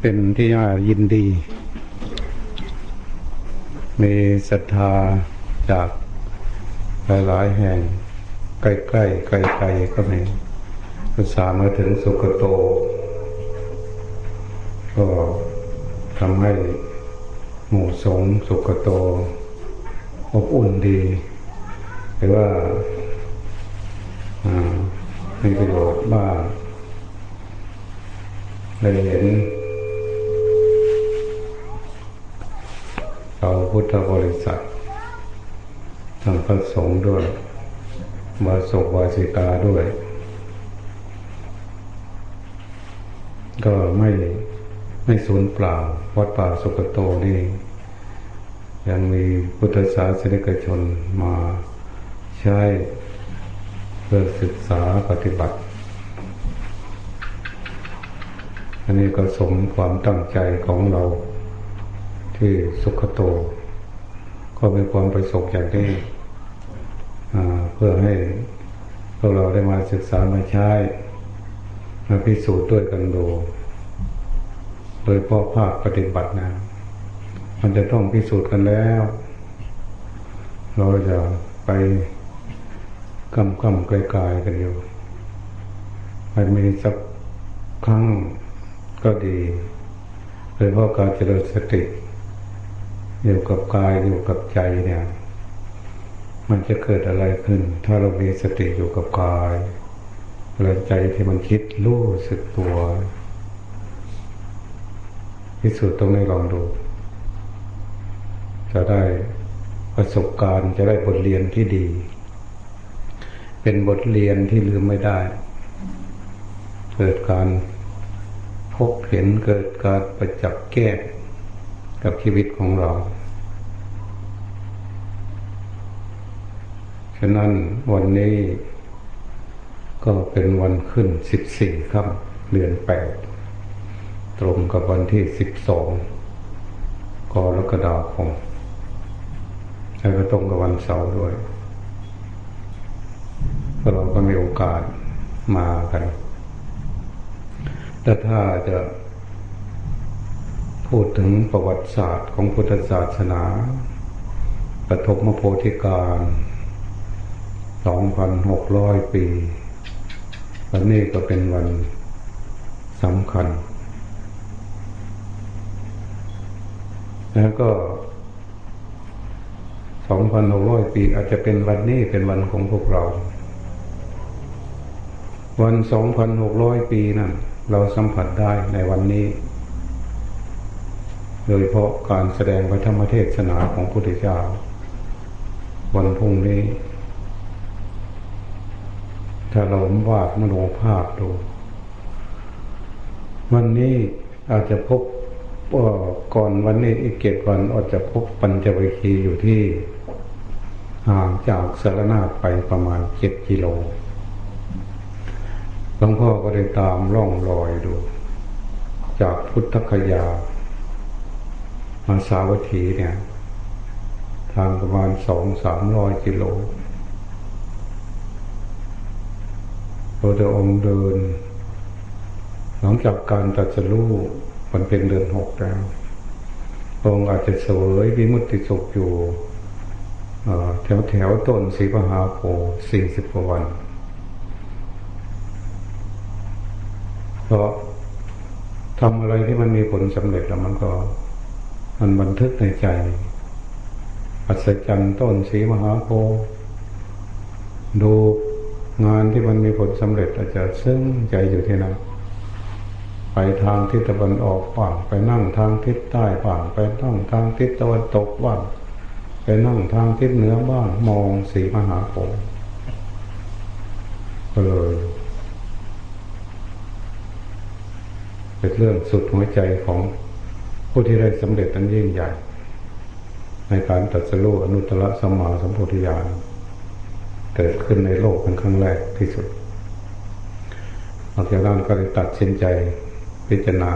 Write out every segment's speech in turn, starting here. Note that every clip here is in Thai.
เป็นที่น่ายินดี มีศรัทธาจากหลายๆแห่ง ใกล้ๆไกลๆก็มีภาษามาถึงสุกโต ก็ทำให้หมู่สงสุกโต อบอุ่นดี หรือว่าอ่ามีประโยชน์บ้าง เลยเห็นเราพุทธบริษัททางพระสงฆ์ด้วยบาศกบาสิกาด้วย ก็ไม่ไม่สูญเปล่า วัดป่าสุกโตนี่ยังมีพุทธศาสนิกชนมาใช้เพื่อศึกษาปฏิบัติ อันนี้ก็สมความตั้งใจของเราที่สุขโต ก็เป็นความประสบอย่างนี้เพื่อให้พวกเราได้มาศึกษามาใช้มาพิสูจน์ด้วยกันดูโดยพ่อภาคปฏิบัตินะ มันจะต้องพิสูจน์กันแล้ว เราจะไปกำกำไกลๆกันอยู่มันมีสักครั้ง ก็ดีโดยเพราะการเจริญสติอยู่กับกายอยู่กับใจเนี่ย มันจะเกิดอะไรขึ้น ถ้าเรามีสติอยู่กับกายแล้วใจที่มันคิดรู้สึกตัวพิสูจน์ตรงนี้ลองดู จะได้ประสบการณ์จะได้บทเรียนที่ดี เป็นบทเรียนที่ลืมไม่ได้ เกิดการ พบเห็นเกิดการประจับแก้กับชีวิตของเรา ฉะนั้นวันนี้ก็เป็นวันขึ้นสิบสี่ครับเดือนแปดตรงกับวันที่สิบสองกรกฎาคมแล้วก็ตรงกับวันเสาร์ด้วยเราก็มีโอกาสมากัน แต่ถ้าจะพูดถึงประวัติศาสตร์ของพุทธศาสนาปฐมโพธิการสองพันหกร้อยปี วันนี้ก็เป็นวันสำคัญ แล้วก็สองพันหกร้อยปีอาจจะเป็นวันนี้เป็นวันของพวกเรา วันสองพันหกร้อยปีนั่น เราสัมผัสได้ในวันนี้ โดยเพราะการแสดงพระธรรมเทศนาของพระพุทธเจ้า วันพุ่งนี้ ถ้าเราวาดมโนภาพดู วันนี้อาจจะพบก่อนวันนี้อีกเกตวันอาจจะพบปัญจวิคีอยู่ที่ห่างจากสารนาไปประมาณเจ็ดกิโล ลวงพ่อก็ได้ตามร่องรอยดู จากพุทธคยา มาสาวัตถีเนี่ย ทางประมาณสองสามร้อยกิโลพระองเดิน หลังจากการตัดสรู้มันเป็นเดือนหกแล้วองค์อาจจะเสวยวิมุตติสุขอยู่แถวแถวต้นสีพหาโพสี่สิบกว่าวัน เพราะทำอะไรที่มันมีผลสำเร็จแล้วมันก็ มันบันทึกในใจ อัศจรรย์ต้นสีมหาโพดูงานที่มันมีผลสำเร็จอาจจะซึ้งใจอยู่ที่นั้นไปทางทิศตะวันออกบ้างไปนั่งทางทิศใต้บ้างไปนั่งทางทิศตะวันตกบ้างไปนั่งทางทิศเหนือบ้างมองสีมหาโพธิ์ก็เลย เป็นเรื่องสุดหัวใจของผู้ที่ได้สำเร็จนั้นยิ่งใหญ่ ในการตัดสู้อนุตตรสมมาสัมโพธิญาณเกิดขึ้นในโลกเป็นครั้งแรกที่สุดหลังจากนั้นก็เลยตัดสินใจพิจารณา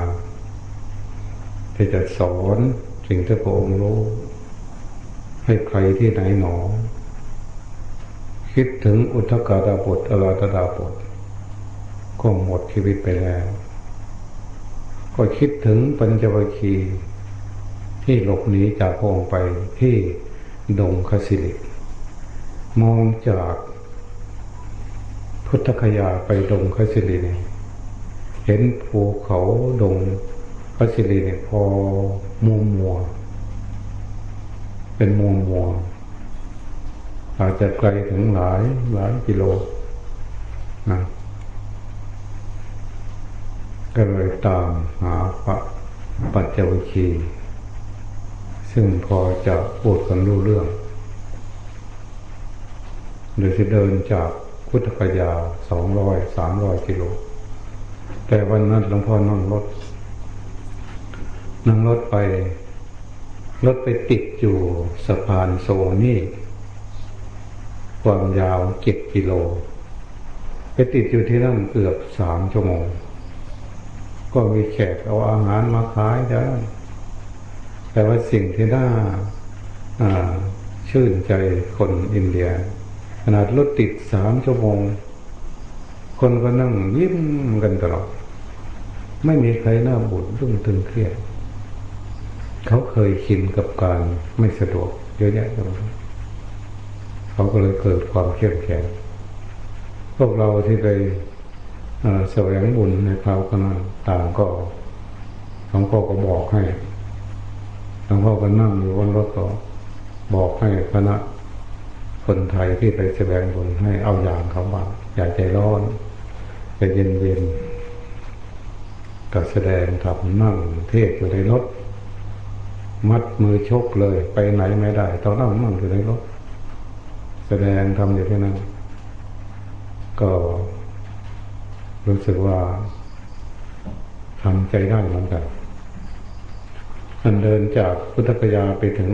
ที่จะสอนสิ่งที่พระองค์รู้ให้ใครที่ไหนหนอ คิดถึงอุทกาดาบทอราตดาบทก็หมดชีวิตไปแล้ว ก็คิดถึงปัญจวัคคีย์ที่หลบหนีจากพระองค์ไปที่ดงคสิลิมองจากพุทธคยาไปดงคสิลิเนี่ยเห็นภูเขาดงคสิลิเนี่ยพอมัวมัว เป็นมัวมัวอาจจะไกลถึงหลายหลายกิโลนะ ก็เลยตามหาพระปัจจวิคี ซึ่งพอจะพูดกันรู้เรื่องหรือจะเดินจากพุทธคยาสองร้อยสามร้อยกิโล แต่วันนั้นหลวงพ่อนั่งรถ นั่งรถไป รถไปติดอยู่สะพานโซนี่ ความยาวเจ็ดกิโล ไปติดอยู่ที่นั่นเกือบสามชั่วโมง ก็มีแขกเอาอาหารมาขายได้ แต่ว่าสิ่งที่น่าชื่นใจคนอินเดีย ขนาดรถติดสามชั่วโมง คนก็นั่งยิ้มกันตลอด ไม่มีใครหน้าบุญรุ่งตึงเครียดเขาเคยชินกับการไม่สะดวกเยอะแยะเลยเขาก็เลยเกิดความเข้มแข็งพวกเราที่ไป แสวงบุญในคราวนั้นต่างก็หลวงพ่อก็บอกให้หลวงพ่อก็นั่งอยู่บนรถก็บอกให้คณะคนไทยที่ไปแสดงบุญให้เอาอย่างเขาบ้างอย่าใจร้อนใจเย็นเย็นก็แสดงทำนั่งเทศอยู่ในรถ มัดมือชกเลย ไปไหนไม่ได้ตองนั่งนั่งอยู่ในรถ แสดงทำอยู่ที่นั่นก็ รู้สึกว่าทำใจได้เหมือนกันมันเดินจากพุทธกยาไปถึง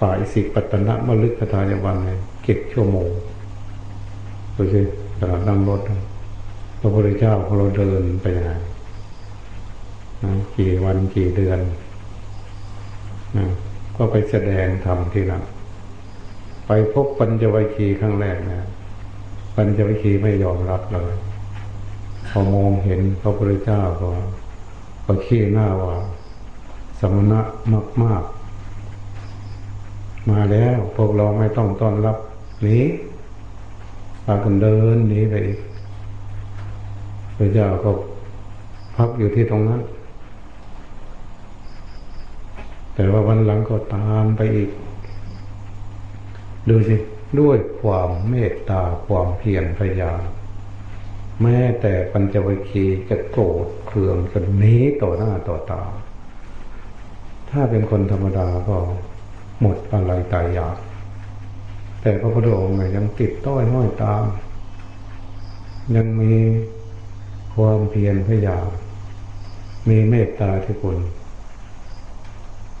ป่าอิสิปตนะมลึกคทายวันเนี่ยเก็บชั่วโมงดูสิตลาดนั่งรถพระพุทธเจ้าของเราเดินไปยังไงกี่วันกี่เดือนนะก็ไปแสดงธรรมที่นั่นไปพบปัญจวัคคีย์ครั้งแรกนะ ปัญจวัคคีย์ไม่ยอมรับเลยพอมองเห็นพระพุทธเจ้าก็ก็ขี้หน้าว่า สมณะมากมากมาแล้วพวกเราไม่ต้องต้อนรับหนีพากันเดินหนีไปอีกพระเจ้าก็พักอยู่ที่ตรงนั้น แต่ว่าวันหลังก็ตามไปอีก ดูสิ ด้วยความเมตตาความเพียรพยายามแม้แต่ปัญจวัคคีย์จะโกรธเคืองจะหนีต่อหน้าต่อตา ถ้าเป็นคนธรรมดาก็หมดอะไรตายอยาก แต่พระพุทธองค์ยังติดต้อยห้อยตาม ยังมีความเพียรพยายามมีเมตตาที่คุณ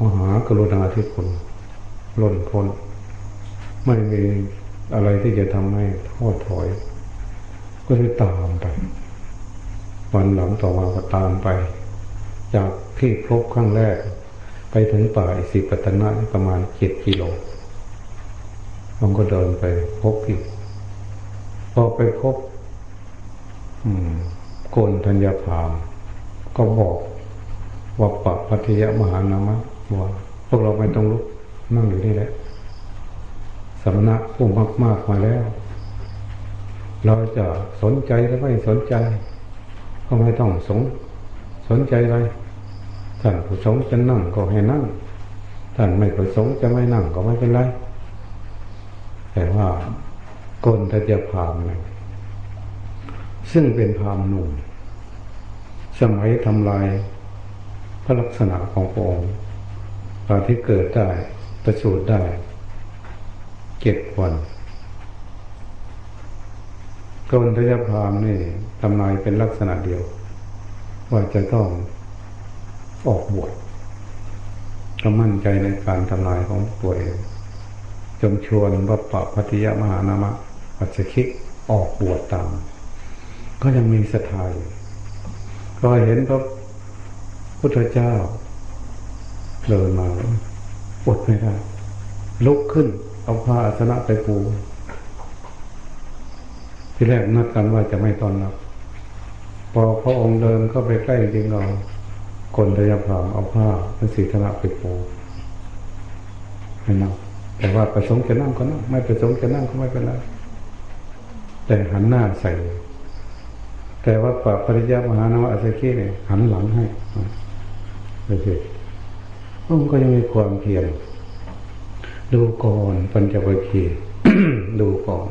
มหากรุณาที่คุณล้นพ้น ไม่มีอะไรที่จะทำให้ท้อถอย ก็เลยตามไป วันหลังต่อมาก็ตามไป จากที่พบครั้งแรก ไปถึงป่าอิสิปตนะประมาณเจ็ดกิโลมันก็เดินไปพบอีกพอไปพบโกนธัญญาพามก็บอกว่าปะพัทยมหานามะว่าพวกเราไม่ต้องลุกนั่งอยู่นี่แหละ สำนักผู้มากมากมาแล้ว เราจะสนใจหรือไม่สนใจ ก็ไม่ต้องสงสนใจอะไรท่านผู้สงจะนั่งก็ให้นั่งท่านไม่ประสงค์จะไม่นั่งก็ไม่เป็นไร แต่ว่ากนทัจะพามเลยซึ่งเป็นพามหนุ่มสมัยทำลายพระลักษณะขององค์ตอนที่เกิดได้ประสูติได้ เจ็ดวันกนทยพรามนี่ทำนายเป็นลักษณะเดียว ว่าจะต้องออกบวชก็มั่นใจในการทำนายของตัวเองจนชวนวัปปะพัทยมหานามะปัจจคิกออกบวชตาม ก็ยังมีศรัทธาอยู่ก็เห็นพระพุทธเจ้าเดินมาอดไม่ได้ลุกขึ้น เอาผ้าอาสนะไปปู ที่แรกนัดกันว่าจะไม่ตอนรับ พอพระองค์เดินเข้าไปใกล้จริงเราคนพยายามเอาผ้าพระศีธนะไปปูให้นั่งแต่ว่าประสงค์จะนั่งก็นั่งไม่ประสงค์จะนั่งก็ไม่เป็นไรแต่หันหน้าใส่ แต่ว่าปปริยามหานวอาสกีเนี่ยหันหลังให้ไปสิพระองค์ก็ยังมีความเพียร ดูก่อนปัญจวัคคีย์ดูก่อน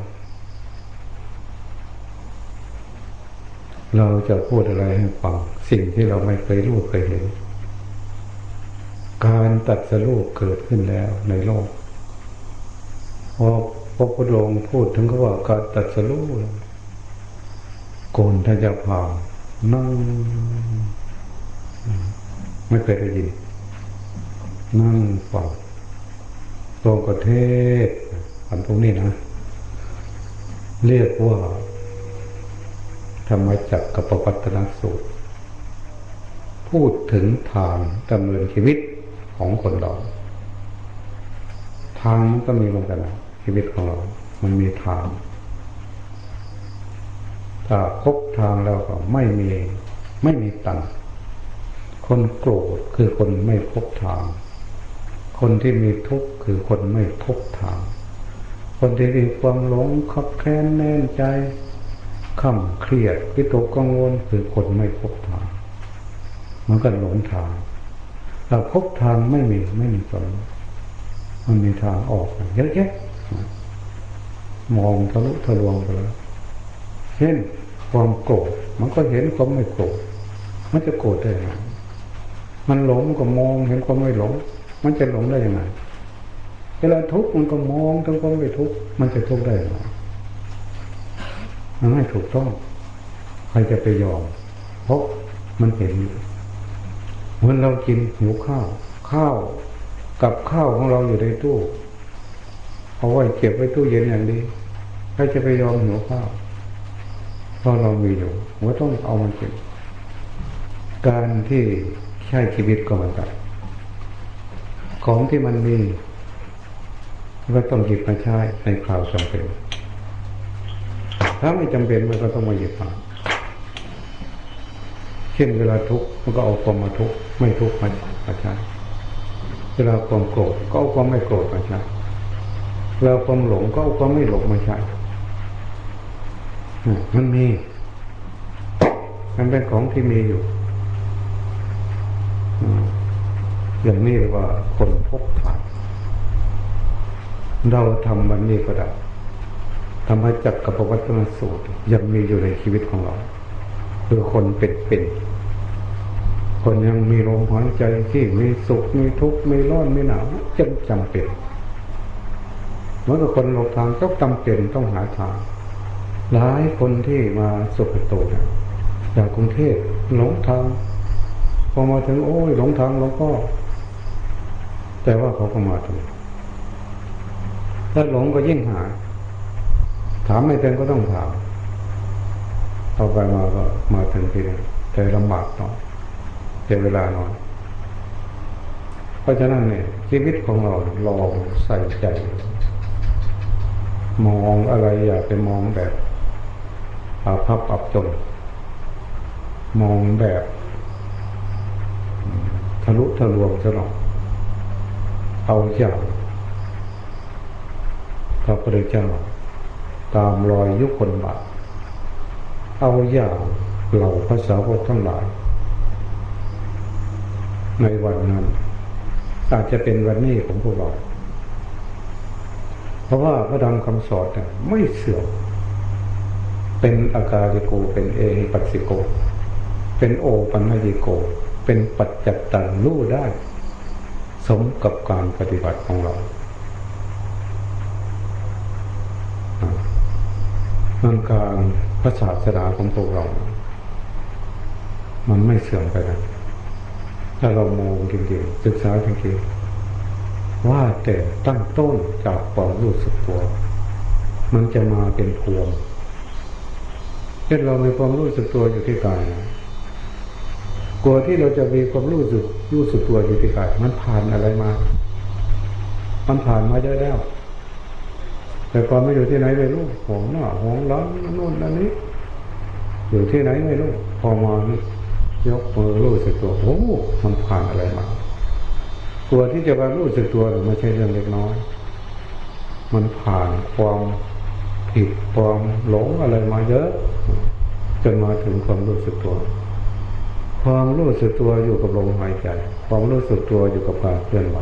เราจะพูดอะไรให้ฟังสิ่งที่เราไม่เคยรู้เคยเห็น การตัดสรูปเกิดขึ้นแล้วในโลกพอพระพุทธองค์พูดถึงเขาว่าการตัดสรูปโกนทัจะพานั่งไม่เคยได้ยินนั่งฟัง ตรงประเทศอันพวกนี้นะ เรียกว่า ธรรมจักรกับปัตตนสูตร พูดถึงทางดำเนินชีวิตของคนเรา ทางมันก็มีเหมือนกันนะชีวิตของเรา มันมีทาง ถ้าครบทางแล้วก็ไม่มี ไม่มีตัณคนโกรธคือคนไม่พบทาง คนที่มีทุกข์คือคนไม่พบทางคนที่มีความหลงขับแค้นแน่นใจข่ำเครียดวิตกกังวลคือคนไม่พบทางมันก็หลงทางเราพบทางไม่มีไม่มีตนมันมีทางออกเยอะแยะมองทะลุทะลวงไปแล้วเช่นความโกรธมันก็เห็นความไม่โกรธมันจะโกรธได้ยังไงมันหลงก็มองเห็นความไม่หลง มันจะหลงได้ยังไงเวลาทุกข์มันก็มองทั้งความไม่ทุกข์มันจะทุกข์ได้ยังไงมันไม่ถูกต้อง ใครจะไปยอม เพราะมันเห็นอยู่เหมือนเรากินหิวข้าว ข้าวกับข้าวของเราอยู่ในตู้เอาไว้เก็บไว้ตู้เย็นอย่างนี้ใครจะไปยอมหิวข้าวเพราะเรามีอยู่เราต้องเอามันกินการที่ใช้ชีวิตก็เหมือนกัน ของที่มันมีก็ต้องหยิบมาใช้ในคราวจำเป็น ถ้าไม่จำเป็นมันก็ต้องมาหยิบมาเช่นเวลาทุกข์มันก็เอาความมาทุกข์ไม่ทุกข์มาใช้เวลาความโกรธก็เอาความไม่โกรธมาใช้เวลาความหลงก็เอาความไม่หลงมาใช้มันมี มันเป็นของที่มีอยู่ อย่างนี้ว่าคนพบผ่านเราทำวันนี้ก็ได้ธรรมจักรกับปวัตนสูตร ยังมีอยู่ในชีวิตของเราคือคนเป็นเป็นคนยังมีลมหายใจที่มีสุขมีทุกข์มีร้อนมีหนาวจำจำเป็นเมื่อคนหลงทางต้องจำเป็นต้องหาทาง หลายคนที่มาสุขโตนะจากกรุงเทพหลงทางพอมาถึงโอ้ยหลงทางแล้วก็ แต่ว่าเขาก็มาถึงถ้าหลงก็ยิ่งหา ถามไม่เป็นก็ต้องถามต่อไปมาก็มาถึงที่นี่แต่ลำบากหน่อยเสียเวลาหน่อยเพราะฉะนั้นเนี่ยชีวิตของเราลองใส่ใจ มองอะไรอย่าไปมองแบบอาภัพอับจนมองแบบ ทะลุทะลวงซะหน่อย เอาอย่างพระพุทธเจ้า ตามรอยยุคนบาเอาอย่างเหล่าภาษาวกทั้งหลาย ในวันนั้น อาจจะเป็นวันนี้ของพวกเรา เพราะว่าพระธรรมคำสอนไม่เสื่อมเป็นอาการิโก เป็นเอหิปัสสิโก เป็นโอปัญญิโก เป็นปัจจัตตังรู้ได้ สมกับการปฏิบัติของเรามันการพระศาสนาของพวกเรา มันไม่เสื่อมไปนะถ้าเรามองจริงๆศึกษาจริงๆว่าแต่ตั้งต้นจากความรู้สึกตัว มันจะมาเป็นพวงเช่นเรามีความรู้สึกตัวอยู่ที่กายนะ กลัวที่เราจะมีความรู้สึกรู้สึกตัวอยู่ที่กายมันผ่านอะไรมา มันผ่านมาเยอะแล้ว แต่ก่อนไม่อยู่ที่ไหนไม่รู้หองหน้าหองหลังนู่นนั่นนี้ อยู่ที่ไหนไม่รู้พอมายกมือรู้สึกตัวโอ้มันผ่านอะไรมาตัวที่จะมารู้สึกตัวหรือไม่ใช่เรื่องเล็กน้อย มันผ่านความผิดความหลงอะไรมาเยอะจนมาถึงความรู้สึกตัว ความรู้สึกตัวอยู่กับลมหายใจ ความรู้สึกตัวอยู่กับการเคลื่อนไหว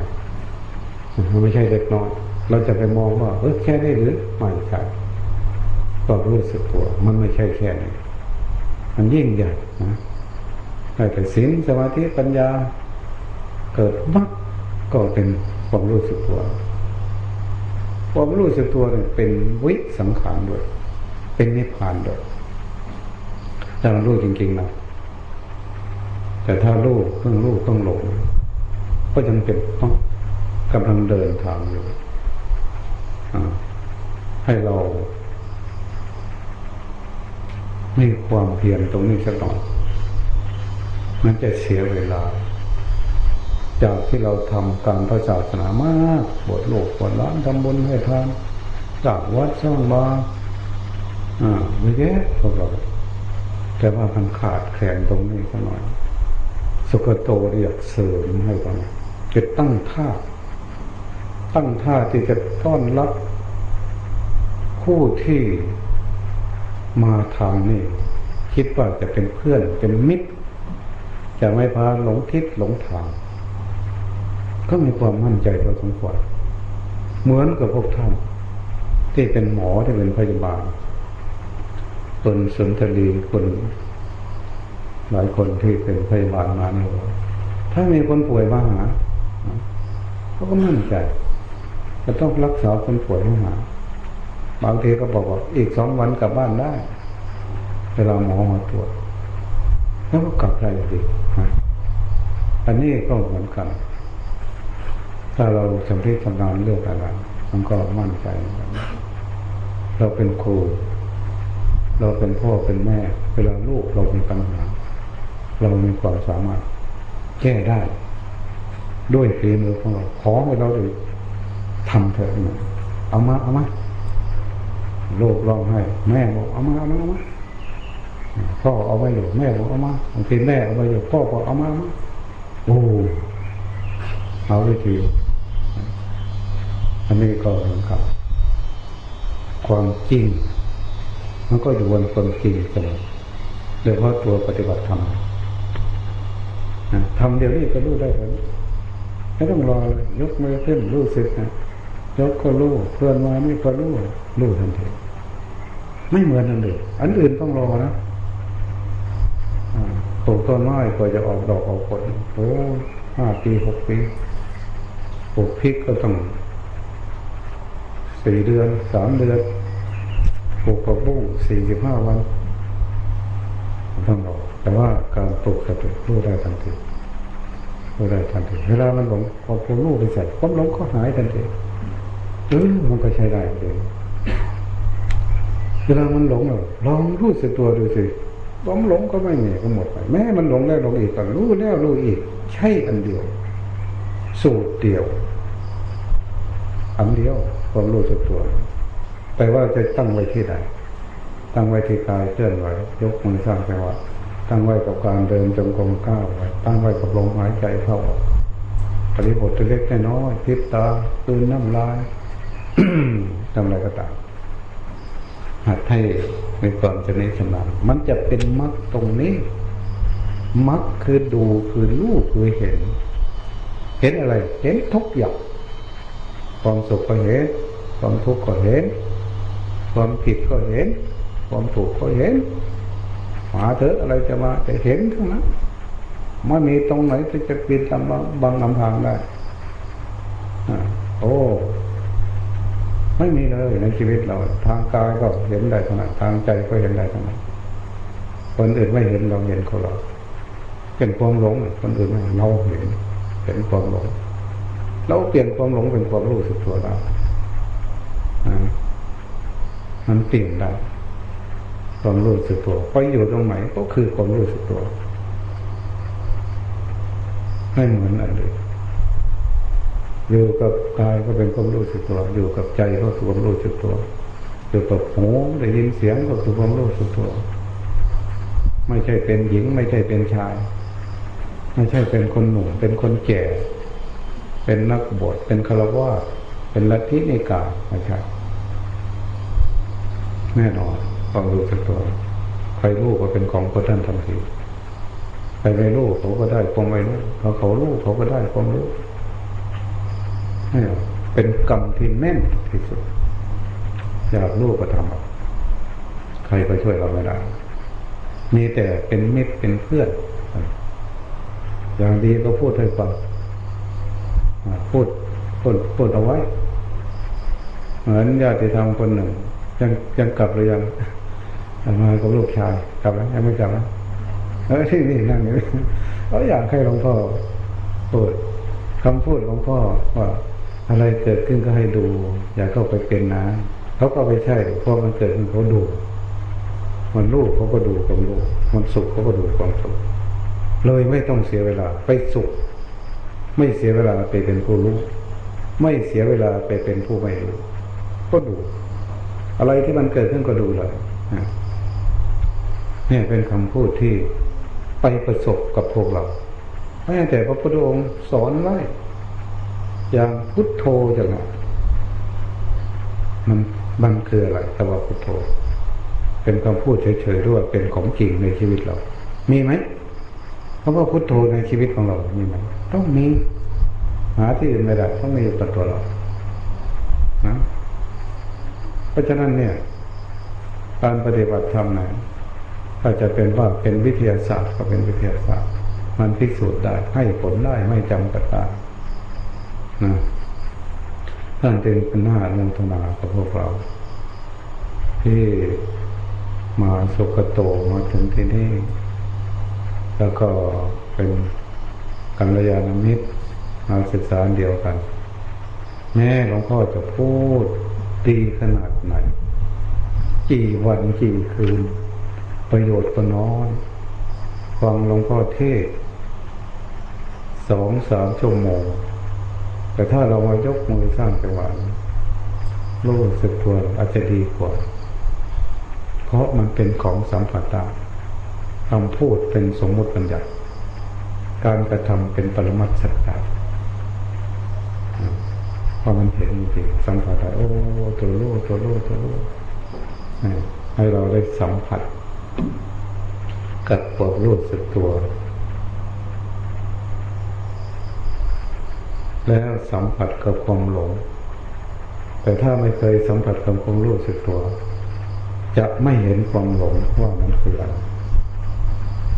มันไม่ใช่เล็กน้อย เราจะไปมองว่าเออแค่นี้หรือไม่ใช่ความรู้สึกตัว มันไม่ใช่แค่นี้มันยิ่งใหญ่นะแต่ศีลสมาธิปัญญา เกิดมักก็เป็นความรู้สึกตัวความรู้สึกตัวเนี่ยเป็นวิสังขารด้วย เป็นนิพพานด้วยถ้าเรารู้จริงๆนะ แต่ถ้ารู้เพิ่งรู้ต้องหลงก็ยังเป็นต้องกำลังเดินทางอยู่ให้เรามีความเพียรตรงนี้สักหน่อยมันจะเสียเวลา จากที่เราทำการพระศาสนามากบวชโลกบวชล้านทำบุญให้ทานจากวัดสร้างบาอ่าไม่แย่พวกเราแต่ว่ามันขาดแคลนตรงนี้ก็หน่อย สุกโตเรียกเสริมให้ก่อนจะตั้งท่า ตั้งท่าที่จะต้อนรับผู้ที่มาทางนี้คิดว่าจะเป็นเพื่อนเป็นมิตร จะไม่พาหลงทิศหลงทาง ก็มีความมั่นใจพอสมควรเหมือนกับพวกท่าน ที่เป็นหมอที่เป็นพยาบาลคนสนทรีคน หลายคนที่เป็นพยาบาลมาเนี่ยถ้ามีคนป่วยมาหาเขาก็มั่นใจจะต้องรักษาคนป่วยให้หาบางทีก็บอกว่าอีกสองวันกลับบ้านได้เวลาหมอมาตรวจแล้วก็กลับได้ดีอันนี้ก็เหมือนกัน ถ้าเราสำเร็จทำงานเรื่องอะไรมันก็มั่นใจ เราเป็นครู เราเป็นพ่อเป็นแม่ เวลาลูกเรามีปัญหา เรามีความสามารถ แก้ได้ ด้วยฝีมือของเราขอให้เราดูทำเถอะเอามาเอามาลูกร้องให้ แม่บอกเอามาเอามาเอามาพ่อเอาไว้อยู่แม่บอกเอามาบางทีแม่เอาไว้อยู่พ่อบอกเอามามาโอ้เอาเลยทีอันนี้ก็เหมือนกับความจริง มันก็อยู่บนความจริงเสมอโดยเฉพาะตัวปฏิบัติธรรม ทำเดี๋ยวนี้ก็รู้ได้แล้วไม่ต้องรอเลย ยกมือขึ้นรู้สึกนะยกก็รู้เพื่อนมาไม่ก็รู้รู้ทันทีไม่เหมือนอันอื่นอันอื่นต้องรอนะปลูกต้นไม้กว่าจะออกดอกออกผลโอ้ห้าปีหกปีปลูกพริกก็ต้องสี่เดือนสามเดือนปลูกกระบุ้งสี่สิบห้าวันต้องรอ แต่ว่าการปลูกสติรู้ได้ทันทีรู้ได้ทันทีเวลามันหลงพอพูรู้ไปใส่ความหลงก็หายทันทีเออมันก็ใช้ได้เลยเวลามันหลงเราลองรู้สึกตัวดูสิความหลงก็ไม่มีก็หมดไปแม้มันหลงแล้วหลงอีกก็รู้แล้วรู้อีก ใช่อันเดียว สูตรเดียว อันเดียวความรู้สึกตัวแปลว่าจะตั้งไว้ที่ใดตั้งไว้ที่กายเคลื่อนไหวยกมือสร้างแปลว่า ตั้งไว้กับการเดินจงกรมก้าวไว้ตั้งไว้กับลมหายใจเข้าออกปริบทเล็กน้อยพิบตาตื่นน้ำลายทำอะไรก็ตามหัดให้มีความชนิชำนาญมันจะเป็นมรรคตรงนี้มรรคคือดูคือรู้คือเห็น เห็นอะไร เห็นทุกอย่างความสุขก็เห็น ความทุกข์ก็เห็น ความผิดก็เห็น ความถูกก็เห็นาเถอะอะไรจะมาจะเห็นทั้งนั้นไม่มีตรงไหนที่จะปิดทำบางลำพางได้โอ้ ไม่มีเลยในชีวิตเรา ทางกายก็เห็นได้เท่านั้นทางใจก็เห็นได้เท่านั้นคนอื่นไม่เห็นเราเห็นเขาเราเป็นความหลงคนอื่นไม่เราเห็นเห็นความหลงเราเปลี่ยนความหลงเป็นความรู้สึกตัวเรามันเปลี่ยนได้ ความรู้สึกตัวไปอยู่ตรงไหนก็คือความรู้สึกตัวไม่เหมือนอะไรอยู่กับกายก็เป็นความรู้สึกตัว อยู่กับใจก็คือความรู้สึกตัวอยู่กับหูได้ยินเสียงก็คือความรู้สึกตัว ไม่ใช่เป็นหญิง ไม่ใช่เป็นชาย ไม่ใช่เป็นคนหนุ่มเป็นคนแก่ เป็นนักบวชเป็นคารวะเป็นลัทธินิกายไม่ใช่แน่นอน ต้องรู้จักตัวใครรู้ก็เป็นของคนนั้นทันทีใครไม่รู้เขาก็ได้ความไม่รู้เขาเขารู้เขาก็ได้ความรู้นี่เป็นกรรมที่แน่นที่สุดอยากรู้ก็ทำใครก็ช่วยเราไม่ได้มีแต่เป็นมิตรเป็นเพื่อน อย่างดีก็พูดให้ฟังพูดพูดพูดเอาไว้ เหมือนญาติธรรมคนหนึ่ง ยังยังกลับหรือยัง มากับลูกชายกลับแล้วยังไม่กลับแล้วเออที่นี่นั่งอยู่เขาอยากให้หลวงพ่อพูดคำพูดหลวงพ่อว่าอะไรเกิดขึ้นก็ให้ดู อย่าเข้าไปเป็นนะเขาก็ไม่ใช่เพราะมันเกิดขึ้นเขาดู มันรู้เขาก็ดูความรู้มันสุขเขาก็ดูความสุขเลยไม่ต้องเสียเวลาไปสุข ไม่เสียเวลาไปเป็นผู้รู้ ไม่เสียเวลาไปเป็นผู้ไม่รู้ก็ดู อะไรที่มันเกิดขึ้นก็ดูเลย เนี่ยเป็นคำพูดที่ไปประสบกับพวกเราไม่แต่พระพุทธองค์สอนไว้อย่างพุทโธจังไงมันมันคืออะไรคำว่าพุทโธ เป็นคำพูดเฉยๆด้วยเป็นของจริงในชีวิตเรา มีไหมคำว่าพุทโธในชีวิตของเรา มีไหมต้องมี หาที่อื่นไม่ได้ต้องมีอยู่กับตัวเรานะเพราะฉะนั้นเนี่ย การปฏิบัติธรรมนะ ถ้าจะเป็นว่าเป็นวิทยาศาสตร์ก็เป็นวิทยาศาสตร์ มันพิสูจน์ได้ให้ผลได้ไม่จำกัดได้นะท่านจึงเป็นหน้าโมทนากับพวกเรา ที่มาสุกโตมาถึงที่นี่ แล้วก็เป็นกัลยาณมิตรมาศึกษาเดียวกัน แม่หลวงพ่อจะพูดตีขนาดไหนกี่วันกี่คืน ประโยชน์ก็น้อยฟังหลวงพ่อเทศสองสามชั่วโมง แต่ถ้าเรามายกมือสร้างจังหวะรู้สึกตัวอาจจะดีกว่า เพราะมันเป็นของสัมผัสได้คำพูดเป็นสมมติปัญญาการกระทำเป็นปรมัตสัจจะพอมันเห็นจริงสัมผัสได้โอ้ตัวรู้ตัวรู้ตัวรู้ให้เราได้สัมผัส กับความรู้สึกตัว แล้วสัมผัสกับความหลง แต่ถ้าไม่เคยสัมผัสกับความรู้สึกตัว จะไม่เห็นความหลงว่ามันคืออะไร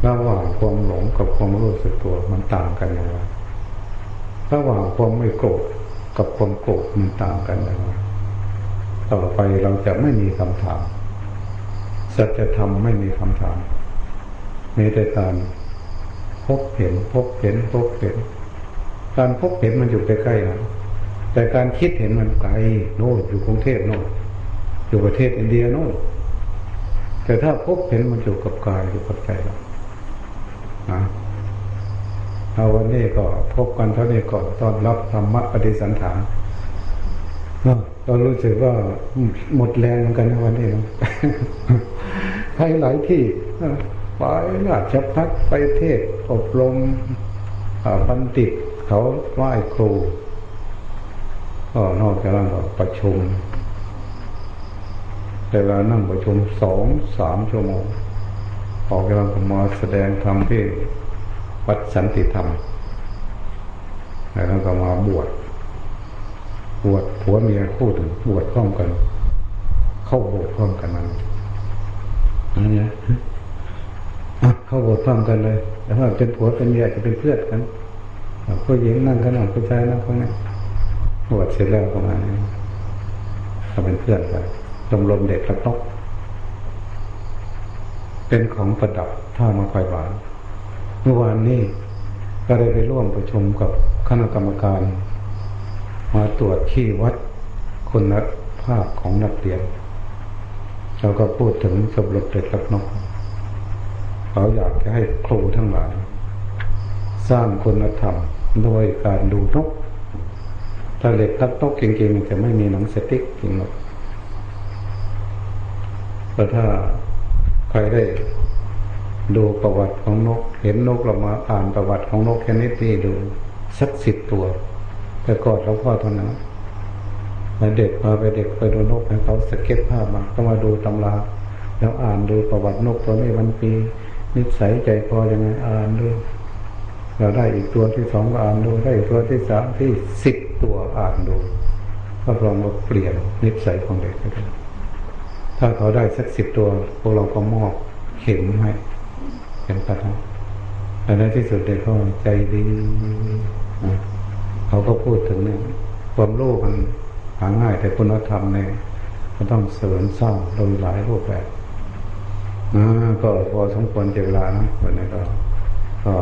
ระหว่างความหลงกับความรู้สึกตัวมันต่างกันอย่างไรระหว่างความไม่โกรธกับความโกรธมันต่างกันอย่างไรต่อไปเราจะไม่มีคำถาม สัจธรรมไม่มีคำถาม มีแต่การพบเห็นพบเห็นพบเห็น การพบเห็นมันอยู่ใกล้ๆนะแต่การคิดเห็นมันไกลโน่นอยู่กรุงเทพโน่นอยู่ประเทศอินเดียโน่นแต่ถ้าพบเห็นมันอยู่กับกายอยู่กับใจเรานะเอาวันนี้ก็พบกันเท่านี้ก่อนตอนรับธรรมะปฏิสันฐานเรารู้สึกว่าหมดแรงเหมือนกันในวันนี้ ไปหลายที่ไปราชพัฒไปเทศอบรมบัณฑิตเขาไหว้ครูก็นอกจากนั้นก็ประชุมเวลานั่งประชุมสองสามชั่วโมงออกกำลังมาแสดงธรรมที่วัดสันติธรรม แล้วก็มาบวช บวชผัวเมียคู่ถึงบวชพร้อมกัน เข้าโบสถ์พร้อมกันนั่น อันนี้เข้าโบสถ์พร้อมกันเลย แล้วถ้าเป็นผัวเป็นเมียจะเป็นเพื่อนกันผู้หญิงนั่งข้างหลังผู้ชายนั่งข้างหน้าบวชเสร็จแล้วประมาณนี้เขาเป็นเพื่อนกันลมลมเด็กกระตกเป็นของประดับท่ามาคอยหวานเมื่อวานนี้ก็ได้ไปร่วมประชุมกับคณะกรรมการ มาตรวจที่วัดคุณภาพของนักเรียน เราก็พูดถึงสมรสเด็กกับนกเขาอยากจะให้ครูทั้งหลาย สร้างคุณธรรมโดยการดูนกถ้าเด็กทักนกเก่งๆจะไม่มีหนังสติ๊กจริงหรอกแต่ถ้าใครได้ดูประวัติของนก เห็นนกเรามาอ่านประวัติของนกชนิดนี้ดูสักสิบตัว แต่ก่อนหลวงพ่อเท่านั้น เด็กพาไปเด็กไปดูนกให้เขาสเก็ตภาพมาก็มาดูตำรา แล้วอ่านดูประวัตินกตัวนี้มันปี นิสัยใจคอยังไงอ่านดูเราได้อีกตัวที่สองอ่านดูได้อีกตัวที่สามที่สิบตัวอ่านดูก็ลองมาเปลี่ยนนิสัยของเด็กได้ถ้าเขาได้สักสิบตัว พวกเราก็มอบเข็มให้เข็มปัดนะแต่ในที่สุดเด็กเขาใจดีเขาก็พูดถึงเนี่ยความโลภมัน หาง่ายแต่คุณธรรมเนี่ยก็ต้องเสริมสร้างโดยหลายรูปแบบนะก็พอสมควรเจเวลานะวันนี้ก็ก็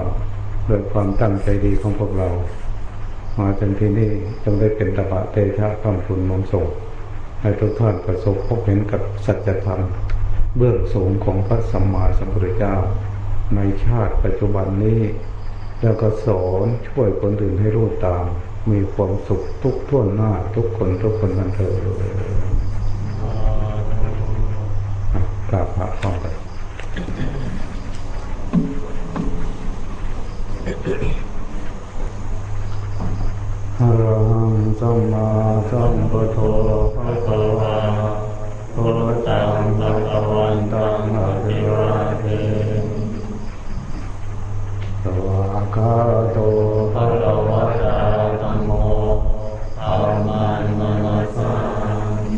ด้วยความตั้งใจดีของพวกเรา มาจนที่นี่จงได้เป็นตบะเตชะคำทุนนมส่งให้ทุกท่านประสบพบเห็นกับสัจธรรมเบื้องสูงของพระสัมมาสัมพุทธเจ้า ในชาติปัจจุบันนี้ แล้วก็สอนช่วยคนอื่นให้รู้ตาม มีความสุขทุกท่วนหน้า ทุกคนทุกคนนันเถอะกราบพระพร้อมกันอะระหังสัมมาสัมพุทโธภะคะวาพุทธังภะคะวันตังอะภิวาเทสวากาโตภะคะวะตาธั มโมธัมมังนัมัสสามิ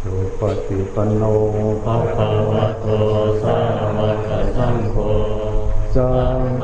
สุปฏิปันโนภะคะวะโตสาวกสังโฆสัง